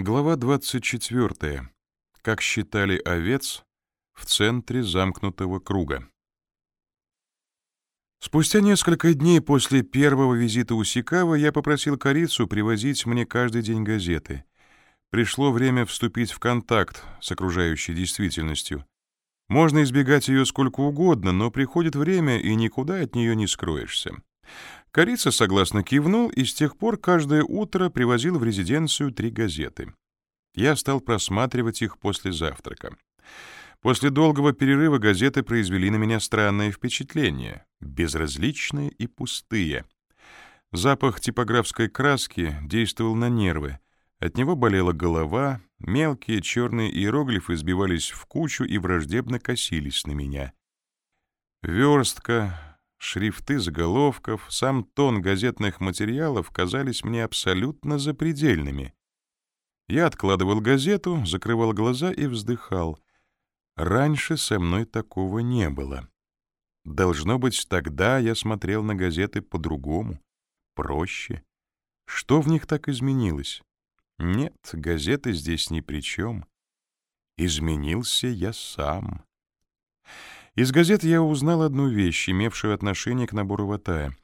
Глава 24. Как считали овец в центре замкнутого круга. Спустя несколько дней после первого визита у Сикава я попросил корицу привозить мне каждый день газеты. Пришло время вступить в контакт с окружающей действительностью. Можно избегать ее сколько угодно, но приходит время, и никуда от нее не скроешься. Корица согласно кивнул и с тех пор каждое утро привозил в резиденцию три газеты. Я стал просматривать их после завтрака. После долгого перерыва газеты произвели на меня странное впечатление, безразличные и пустые. Запах типографской краски действовал на нервы. От него болела голова, мелкие черные иероглифы сбивались в кучу и враждебно косились на меня. Верстка, Шрифты заголовков, сам тон газетных материалов казались мне абсолютно запредельными. Я откладывал газету, закрывал глаза и вздыхал. Раньше со мной такого не было. Должно быть, тогда я смотрел на газеты по-другому, проще. Что в них так изменилось? Нет, газеты здесь ни при чем. Изменился я сам. Из газет я узнал одну вещь, имевшую отношение к набору Ватая.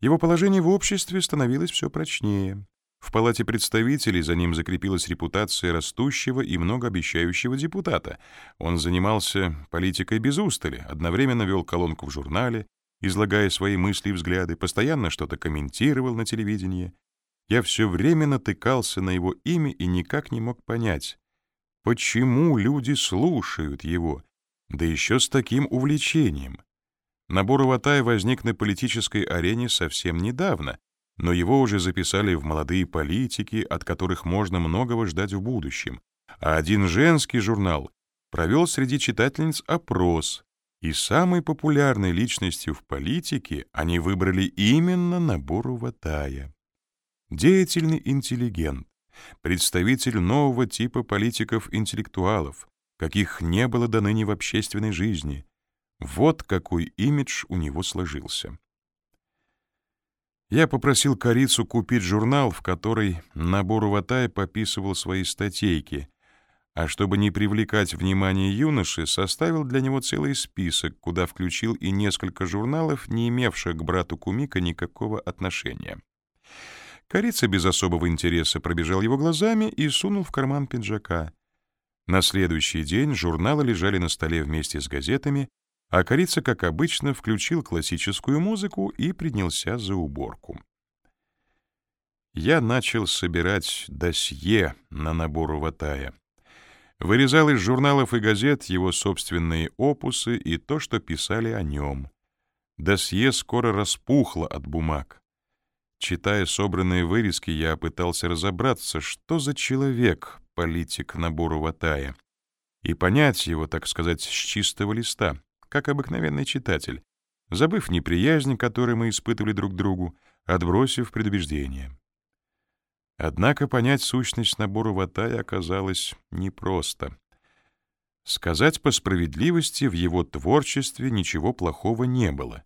Его положение в обществе становилось все прочнее. В Палате представителей за ним закрепилась репутация растущего и многообещающего депутата. Он занимался политикой без устали, одновременно вел колонку в журнале, излагая свои мысли и взгляды, постоянно что-то комментировал на телевидении. Я все время натыкался на его имя и никак не мог понять, почему люди слушают его, да еще с таким увлечением. Набор Уватай возник на политической арене совсем недавно, но его уже записали в молодые политики, от которых можно многого ждать в будущем. А один женский журнал провел среди читательниц опрос, и самой популярной личностью в политике они выбрали именно набор Уватая. Деятельный интеллигент, представитель нового типа политиков-интеллектуалов, каких не было до ныне в общественной жизни. Вот какой имидж у него сложился. Я попросил корицу купить журнал, в который набор Ватай пописывал свои статейки, а чтобы не привлекать внимание юноши, составил для него целый список, куда включил и несколько журналов, не имевших к брату Кумика никакого отношения. Корица без особого интереса пробежал его глазами и сунул в карман пиджака — на следующий день журналы лежали на столе вместе с газетами, а Корица, как обычно, включил классическую музыку и принялся за уборку. Я начал собирать досье на набор Ватая. Вырезал из журналов и газет его собственные опусы и то, что писали о нем. Досье скоро распухло от бумаг. Читая собранные вырезки, я пытался разобраться, что за человек политик набору Ватая, и понять его, так сказать, с чистого листа, как обыкновенный читатель, забыв неприязнь, которую мы испытывали друг другу, отбросив предубеждение. Однако понять сущность набора Ватая оказалось непросто. Сказать по справедливости, в его творчестве ничего плохого не было.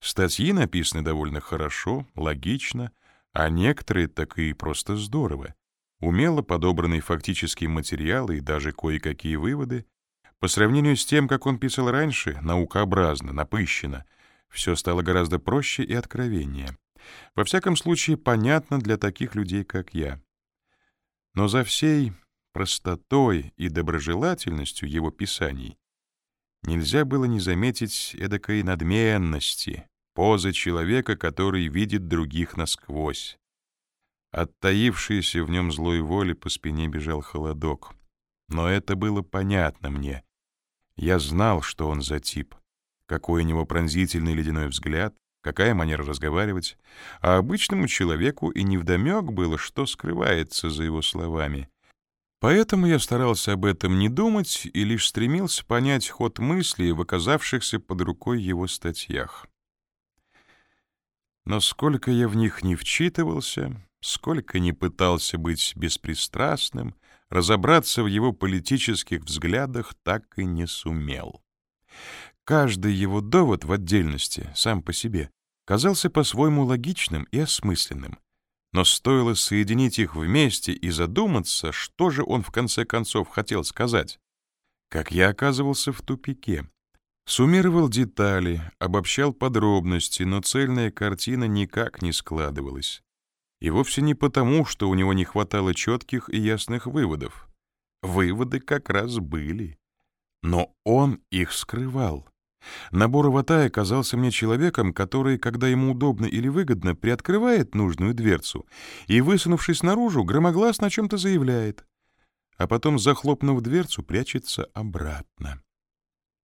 Статьи написаны довольно хорошо, логично, а некоторые так и просто здорово умело подобранный фактический материал и даже кое-какие выводы, по сравнению с тем, как он писал раньше, наукообразно, напыщенно, все стало гораздо проще и откровеннее. Во всяком случае, понятно для таких людей, как я. Но за всей простотой и доброжелательностью его писаний нельзя было не заметить эдакой надменности, позы человека, который видит других насквозь. От таившейся в нем злой воли по спине бежал холодок. Но это было понятно мне. Я знал, что он за тип. Какой у него пронзительный ледяной взгляд, какая манера разговаривать. А обычному человеку и невдомек было, что скрывается за его словами. Поэтому я старался об этом не думать и лишь стремился понять ход мыслей в оказавшихся под рукой его статьях. Но сколько я в них не вчитывался, Сколько ни пытался быть беспристрастным, разобраться в его политических взглядах так и не сумел. Каждый его довод в отдельности, сам по себе, казался по-своему логичным и осмысленным. Но стоило соединить их вместе и задуматься, что же он в конце концов хотел сказать, как я оказывался в тупике. Суммировал детали, обобщал подробности, но цельная картина никак не складывалась. И вовсе не потому, что у него не хватало четких и ясных выводов. Выводы как раз были. Но он их скрывал. Набор Аватая казался мне человеком, который, когда ему удобно или выгодно, приоткрывает нужную дверцу и, высунувшись наружу, громогласно о чем-то заявляет, а потом, захлопнув дверцу, прячется обратно.